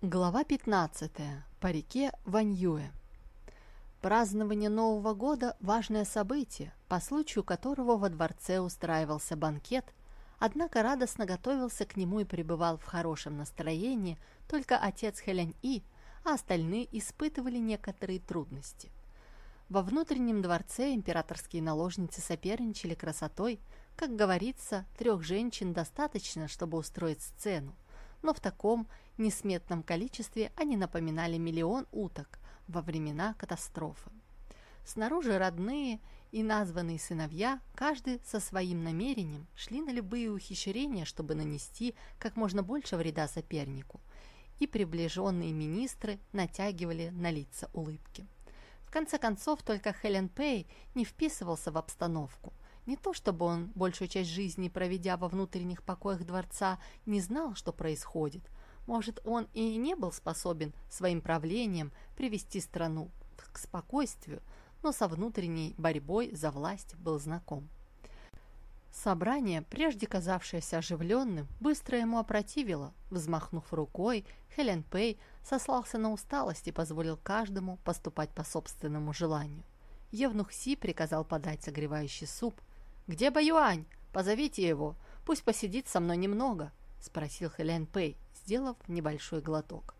Глава 15. По реке Ваньюэ. Празднование Нового года – важное событие, по случаю которого во дворце устраивался банкет, однако радостно готовился к нему и пребывал в хорошем настроении только отец Хэлянь-И, а остальные испытывали некоторые трудности. Во внутреннем дворце императорские наложницы соперничали красотой, как говорится, трех женщин достаточно, чтобы устроить сцену, но в таком несметном количестве они напоминали миллион уток во времена катастрофы. Снаружи родные и названные сыновья, каждый со своим намерением, шли на любые ухищрения, чтобы нанести как можно больше вреда сопернику, и приближенные министры натягивали на лица улыбки. В конце концов, только Хелен Пэй не вписывался в обстановку. Не то чтобы он, большую часть жизни проведя во внутренних покоях дворца, не знал, что происходит – может, он и не был способен своим правлением привести страну к спокойствию, но со внутренней борьбой за власть был знаком. Собрание, прежде казавшееся оживленным, быстро ему опротивило. Взмахнув рукой, Хелен Пэй сослался на усталость и позволил каждому поступать по собственному желанию. Евнух Си приказал подать согревающий суп. «Где Баюань? Позовите его, пусть посидит со мной немного», — спросил Хелен Пэй, сделав небольшой глоток.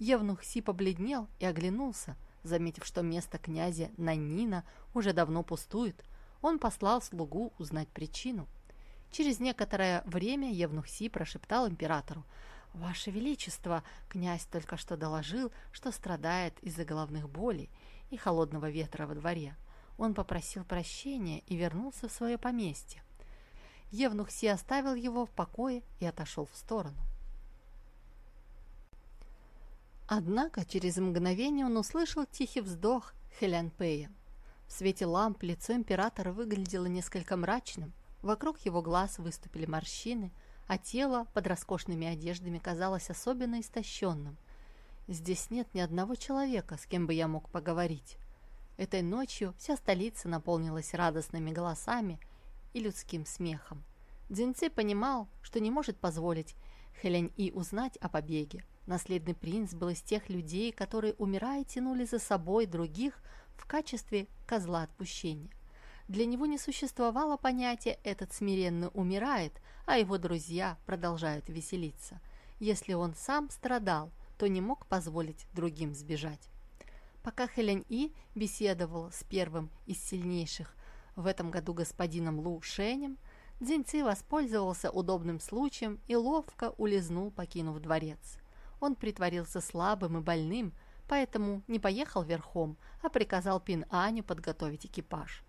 Евнух Си побледнел и оглянулся, заметив, что место князя Нанина уже давно пустует. Он послал слугу узнать причину. Через некоторое время Евнух Си прошептал императору, «Ваше Величество, князь только что доложил, что страдает из-за головных болей и холодного ветра во дворе. Он попросил прощения и вернулся в свое поместье. Евнух Си оставил его в покое и отошел в сторону. Однако через мгновение он услышал тихий вздох Хелян Пэя. В свете ламп лицо императора выглядело несколько мрачным, вокруг его глаз выступили морщины, а тело под роскошными одеждами казалось особенно истощенным. Здесь нет ни одного человека, с кем бы я мог поговорить. Этой ночью вся столица наполнилась радостными голосами и людским смехом. Дзинцы понимал, что не может позволить Хелянь И узнать о побеге, Наследный принц был из тех людей, которые, умирая, тянули за собой других в качестве козла отпущения. Для него не существовало понятия «этот смиренно умирает», а его друзья продолжают веселиться. Если он сам страдал, то не мог позволить другим сбежать. Пока Хелен И беседовал с первым из сильнейших в этом году господином Лу Шенем, Дзиньци воспользовался удобным случаем и ловко улизнул, покинув дворец. Он притворился слабым и больным, поэтому не поехал верхом, а приказал Пин-Аню подготовить экипаж.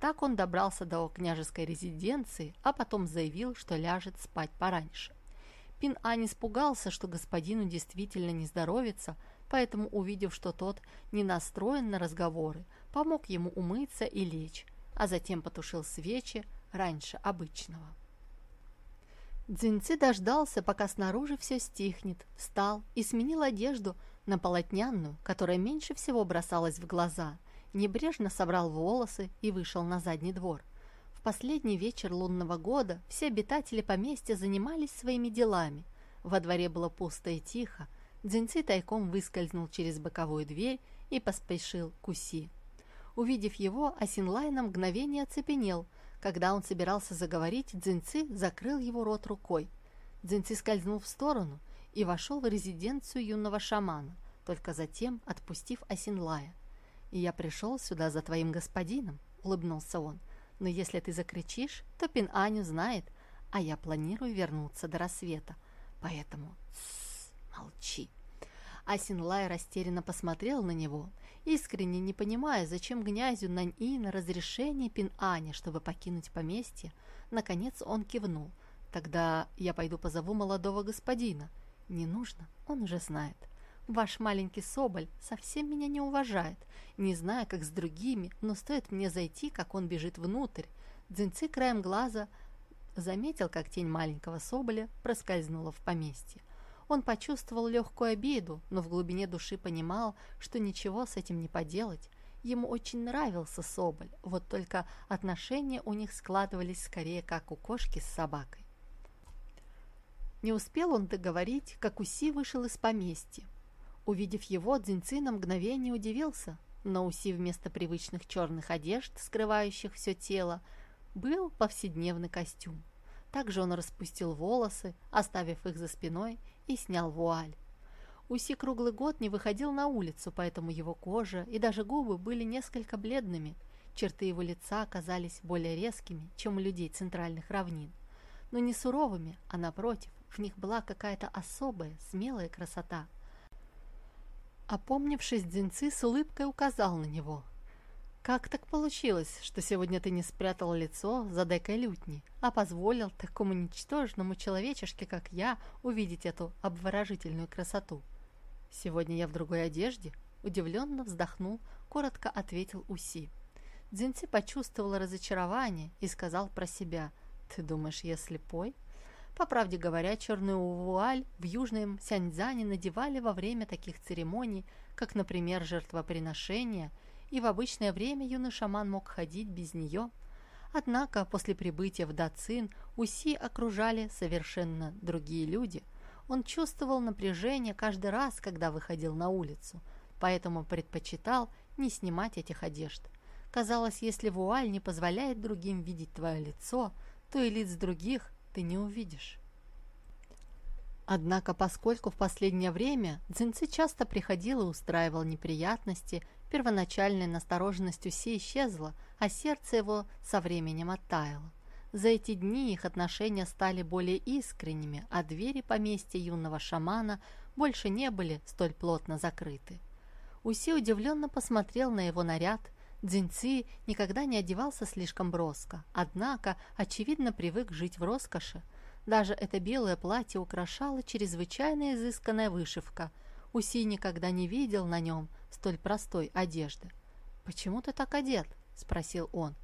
Так он добрался до княжеской резиденции, а потом заявил, что ляжет спать пораньше. Пин-Ань испугался, что господину действительно не здоровится, поэтому, увидев, что тот не настроен на разговоры, помог ему умыться и лечь, а затем потушил свечи раньше обычного. Дзиньци дождался, пока снаружи все стихнет, встал и сменил одежду на полотняную, которая меньше всего бросалась в глаза, небрежно собрал волосы и вышел на задний двор. В последний вечер лунного года все обитатели поместья занимались своими делами. Во дворе было пусто и тихо. Дзиньци тайком выскользнул через боковую дверь и поспешил к Уси. Увидев его, Асинлай на мгновение оцепенел – когда он собирался заговорить, Дзиньци закрыл его рот рукой. Дзиньци скользнул в сторону и вошел в резиденцию юного шамана, только затем отпустив Асинлая. «И я пришел сюда за твоим господином», — улыбнулся он. «Но если ты закричишь, то Пин-Аню знает, а я планирую вернуться до рассвета. Поэтому молчи». Асинлай растерянно посмотрел на него искренне не понимая, зачем князю Нань-И на разрешение Пин-Аня, чтобы покинуть поместье. Наконец он кивнул. «Тогда я пойду позову молодого господина». «Не нужно, он уже знает. Ваш маленький Соболь совсем меня не уважает. Не знаю, как с другими, но стоит мне зайти, как он бежит внутрь». Дзинцы краем глаза заметил, как тень маленького Соболя проскользнула в поместье. Он почувствовал легкую обиду, но в глубине души понимал, что ничего с этим не поделать. Ему очень нравился Соболь, вот только отношения у них складывались скорее как у кошки с собакой. Не успел он договорить, как Уси вышел из поместья. Увидев его, Дзиньци на мгновение удивился, но Уси вместо привычных черных одежд, скрывающих все тело, был повседневный костюм. Также он распустил волосы, оставив их за спиной, и снял вуаль. Уси круглый год не выходил на улицу, поэтому его кожа и даже губы были несколько бледными. Черты его лица оказались более резкими, чем у людей центральных равнин. Но не суровыми, а напротив, в них была какая-то особая, смелая красота. Опомнившись, Дзинцы с улыбкой указал на него. «Как так получилось, что сегодня ты не спрятал лицо за декой лютни, а позволил такому ничтожному человечешке, как я, увидеть эту обворожительную красоту?» «Сегодня я в другой одежде?» Удивленно вздохнул, коротко ответил Уси. Дзинцы почувствовал разочарование и сказал про себя. «Ты думаешь, я слепой?» По правде говоря, черную вуаль в Южном Сяньцзяне надевали во время таких церемоний, как, например, жертвоприношение, и в обычное время юный шаман мог ходить без нее. Однако после прибытия в Дацин Уси окружали совершенно другие люди. Он чувствовал напряжение каждый раз, когда выходил на улицу, поэтому предпочитал не снимать этих одежд. Казалось, если вуаль не позволяет другим видеть твое лицо, то и лиц других ты не увидишь. Однако, поскольку в последнее время Дзинцы часто приходил и устраивал неприятности, первоначальная настороженность Уси исчезла, а сердце его со временем оттаяло. За эти дни их отношения стали более искренними, а двери поместья юного шамана больше не были столь плотно закрыты. Уси удивленно посмотрел на его наряд – Дзиньци никогда не одевался слишком броско, однако, очевидно, привык жить в роскоши. Даже это белое платье украшало чрезвычайно изысканная вышивка. Уси никогда не видел на нем столь простой одежды. «Почему ты так одет?» – спросил он.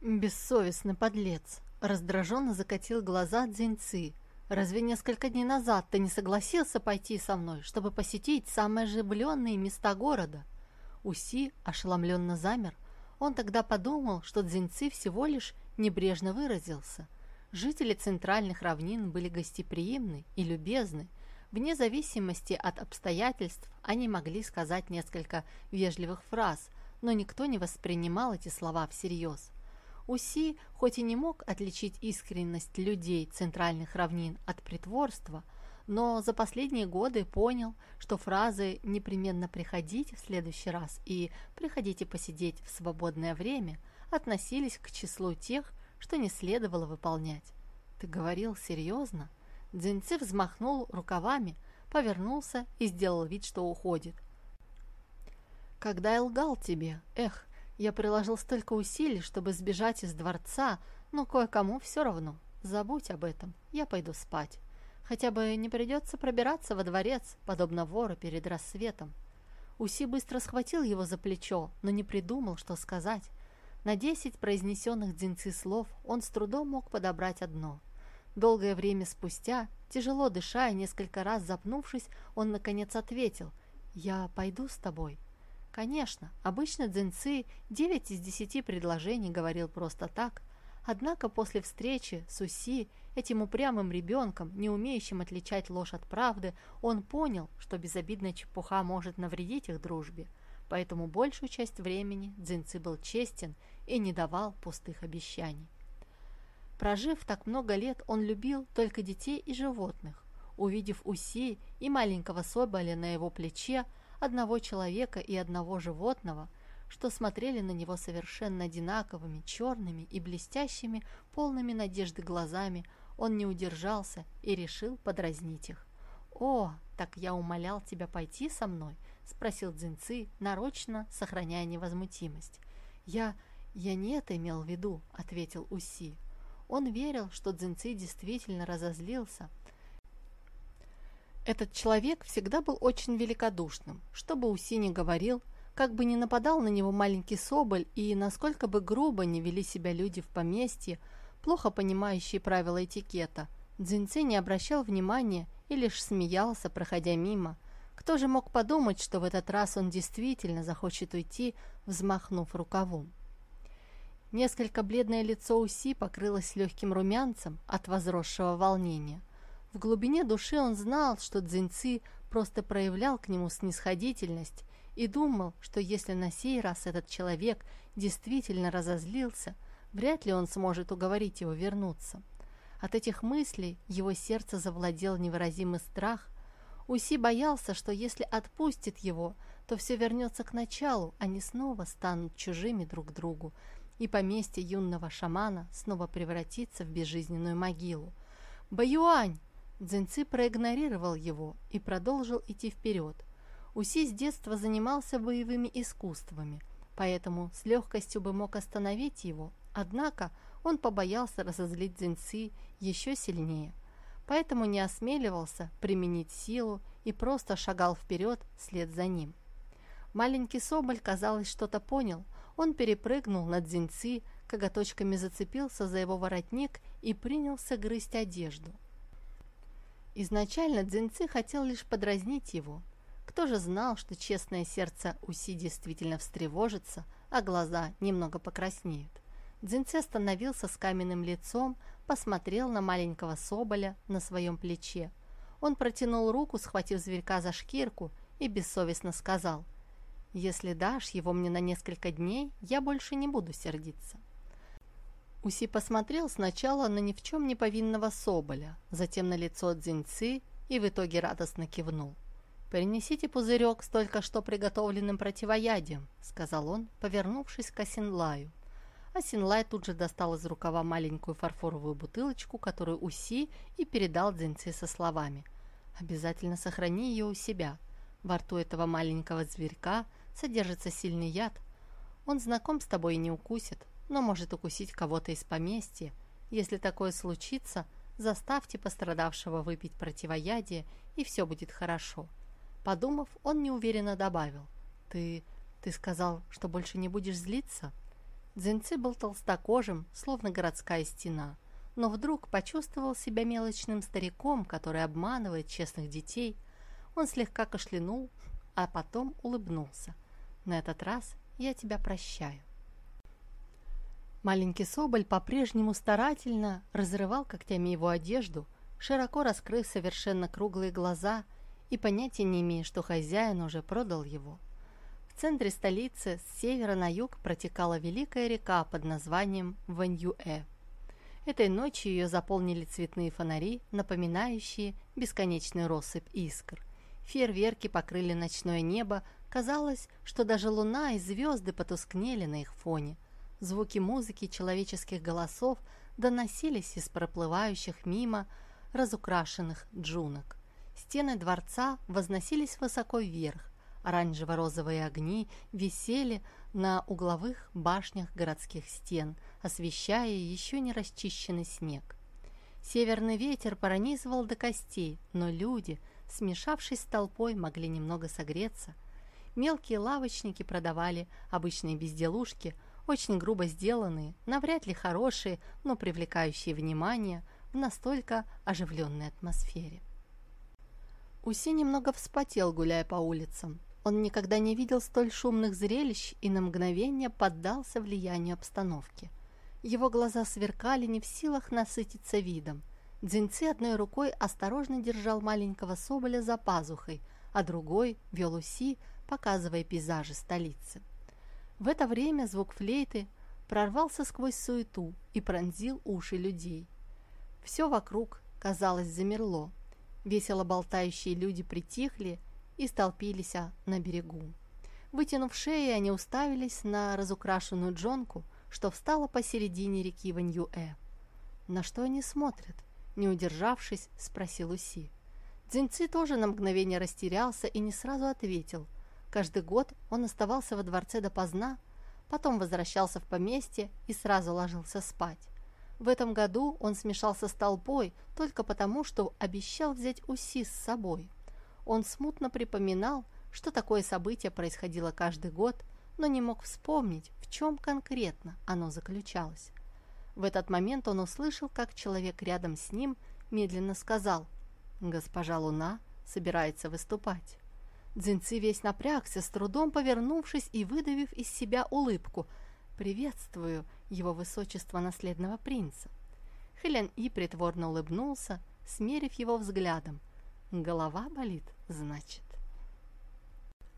«Бессовестный подлец!» – раздраженно закатил глаза Дзиньци. «Разве несколько дней назад ты не согласился пойти со мной, чтобы посетить самые оживленные места города?» Уси ошеломленно замер. Он тогда подумал, что Дзиньци всего лишь небрежно выразился. Жители центральных равнин были гостеприимны и любезны. Вне зависимости от обстоятельств они могли сказать несколько вежливых фраз, но никто не воспринимал эти слова всерьез. Уси, хоть и не мог отличить искренность людей центральных равнин от притворства, но за последние годы понял, что фразы «непременно приходите в следующий раз» и «приходите посидеть в свободное время» относились к числу тех, что не следовало выполнять. «Ты говорил серьезно?» Дзинцы взмахнул рукавами, повернулся и сделал вид, что уходит. «Когда я лгал тебе, эх, я приложил столько усилий, чтобы сбежать из дворца, но кое-кому все равно. Забудь об этом, я пойду спать». Хотя бы не придется пробираться во дворец, подобно вору перед рассветом. Уси быстро схватил его за плечо, но не придумал, что сказать. На десять произнесенных дзинцы слов он с трудом мог подобрать одно. Долгое время спустя, тяжело дыша и несколько раз запнувшись, он наконец ответил «Я пойду с тобой». Конечно, обычно дзинцы девять из десяти предложений говорил просто так, однако после встречи с Уси Этим упрямым ребенком, не умеющим отличать ложь от правды, он понял, что безобидная чепуха может навредить их дружбе. Поэтому большую часть времени Дзинцы был честен и не давал пустых обещаний. Прожив так много лет, он любил только детей и животных. Увидев Уси и маленького соболя на его плече, одного человека и одного животного, что смотрели на него совершенно одинаковыми, черными и блестящими, полными надежды глазами, он не удержался и решил подразнить их. «О, так я умолял тебя пойти со мной?» — спросил Дзинцы, нарочно сохраняя невозмутимость. «Я... я не это имел в виду», — ответил Уси. Он верил, что Дзинцы действительно разозлился. Этот человек всегда был очень великодушным. Что бы Уси ни говорил, как бы ни нападал на него маленький соболь и насколько бы грубо не вели себя люди в поместье, плохо понимающий правила этикета. Дзиньци не обращал внимания и лишь смеялся, проходя мимо. Кто же мог подумать, что в этот раз он действительно захочет уйти, взмахнув рукавом? Несколько бледное лицо Уси покрылось легким румянцем от возросшего волнения. В глубине души он знал, что Цзиньци просто проявлял к нему снисходительность и думал, что если на сей раз этот человек действительно разозлился, вряд ли он сможет уговорить его вернуться. От этих мыслей его сердце завладел невыразимый страх. Уси боялся, что если отпустит его, то все вернется к началу, они снова станут чужими друг другу, и поместье юного шамана снова превратится в безжизненную могилу. «Баюань!» Дзинцы проигнорировал его и продолжил идти вперед. Уси с детства занимался боевыми искусствами, поэтому с легкостью бы мог остановить его, однако он побоялся разозлить Дзинцы еще сильнее, поэтому не осмеливался применить силу и просто шагал вперед вслед за ним. Маленький Соболь, казалось, что-то понял. Он перепрыгнул над Дзинцы, коготочками зацепился за его воротник и принялся грызть одежду. Изначально Дзинцы хотел лишь подразнить его, кто же знал, что честное сердце Уси действительно встревожится, а глаза немного покраснеют? Дзинце остановился с каменным лицом, посмотрел на маленького соболя на своем плече. Он протянул руку, схватив зверька за шкирку, и бессовестно сказал, «Если дашь его мне на несколько дней, я больше не буду сердиться». Уси посмотрел сначала на ни в чем не повинного соболя, затем на лицо Дзиньцы и в итоге радостно кивнул. «Принесите пузырек с только что приготовленным противоядием», — сказал он, повернувшись к Асинлаю. Асинлай тут же достал из рукава маленькую фарфоровую бутылочку, которую Уси и передал Дзинце со словами. «Обязательно сохрани ее у себя. Во рту этого маленького зверька содержится сильный яд. Он знаком с тобой и не укусит, но может укусить кого-то из поместья. Если такое случится, заставьте пострадавшего выпить противоядие, и все будет хорошо». Подумав, он неуверенно добавил. «Ты... ты сказал, что больше не будешь злиться?» Дзинцы был толстокожим, словно городская стена, но вдруг почувствовал себя мелочным стариком, который обманывает честных детей. Он слегка кашлянул, а потом улыбнулся. «На этот раз я тебя прощаю». Маленький Соболь по-прежнему старательно разрывал когтями его одежду, широко раскрыв совершенно круглые глаза – и понятия не имея, что хозяин уже продал его. В центре столицы с севера на юг протекала великая река под названием Ваньюэ. Этой ночью ее заполнили цветные фонари, напоминающие бесконечную россыпь искр. Фейерверки покрыли ночное небо, казалось, что даже луна и звезды потускнели на их фоне. Звуки музыки человеческих голосов доносились из проплывающих мимо разукрашенных джунок. Стены дворца возносились высоко вверх, оранжево-розовые огни висели на угловых башнях городских стен, освещая еще не расчищенный снег. Северный ветер пронизывал до костей, но люди, смешавшись с толпой, могли немного согреться. Мелкие лавочники продавали обычные безделушки, очень грубо сделанные, навряд ли хорошие, но привлекающие внимание в настолько оживленной атмосфере. Уси немного вспотел, гуляя по улицам. Он никогда не видел столь шумных зрелищ и на мгновение поддался влиянию обстановки. Его глаза сверкали не в силах насытиться видом. Дзиньци одной рукой осторожно держал маленького соболя за пазухой, а другой вел Уси, показывая пейзажи столицы. В это время звук флейты прорвался сквозь суету и пронзил уши людей. Все вокруг, казалось, замерло, Весело болтающие люди притихли и столпились на берегу. Вытянув шеи, они уставились на разукрашенную джонку, что встала посередине реки Ваньюэ. «На что они смотрят?» Не удержавшись, спросил Уси. Дзиньци тоже на мгновение растерялся и не сразу ответил. Каждый год он оставался во дворце допоздна, потом возвращался в поместье и сразу ложился спать. В этом году он смешался с толпой только потому, что обещал взять Уси с собой. Он смутно припоминал, что такое событие происходило каждый год, но не мог вспомнить, в чем конкретно оно заключалось. В этот момент он услышал, как человек рядом с ним медленно сказал «Госпожа Луна собирается выступать». Дзинцы весь напрягся, с трудом повернувшись и выдавив из себя улыбку. «Приветствую, его высочество наследного принца. Хелен И притворно улыбнулся, смерив его взглядом. «Голова болит, значит?»